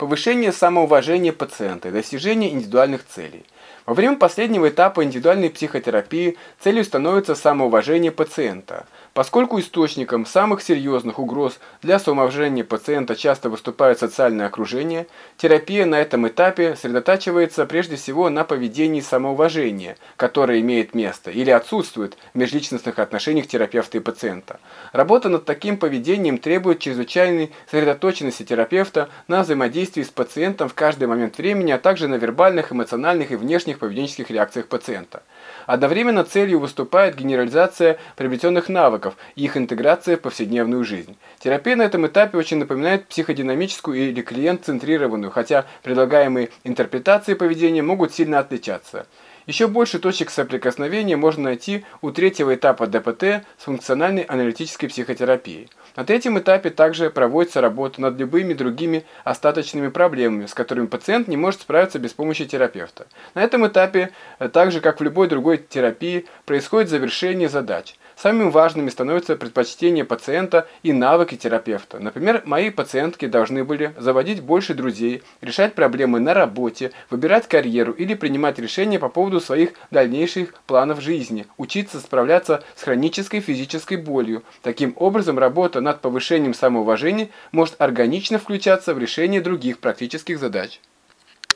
Повышение самоуважения пациента и достижение индивидуальных целей. Во время последнего этапа индивидуальной психотерапии целью становится самоуважение пациента. Поскольку источником самых серьезных угроз для самоуважения пациента часто выступает социальное окружение, терапия на этом этапе сосредотачивается прежде всего на поведении самоуважения, которое имеет место или отсутствует в межличностных отношениях терапевта и пациента. Работа над таким поведением требует чрезвычайной сосредоточенности терапевта на взаимодействии с пациентом в каждый момент времени, а также на вербальных, эмоциональных и внешних поведенческих реакциях пациента. Одновременно целью выступает генерализация приобретенных навыков и их интеграция в повседневную жизнь. Терапия на этом этапе очень напоминает психодинамическую или клиент-центрированную, хотя предлагаемые интерпретации поведения могут сильно отличаться. Еще больше точек соприкосновения можно найти у третьего этапа ДПТ с функциональной аналитической психотерапией. На третьем этапе также проводится работа над любыми другими остаточными проблемами, с которыми пациент не может справиться без помощи терапевта. На этом этапе, э, так же как в любой другой терапии, происходит завершение задач. Самыми важными становятся предпочтения пациента и навыки терапевта. Например, мои пациентки должны были заводить больше друзей, решать проблемы на работе, выбирать карьеру или принимать решения по поводу своих дальнейших планов жизни, учиться справляться с хронической физической болью. Таким образом, работа над повышением самоуважения может органично включаться в решение других практических задач.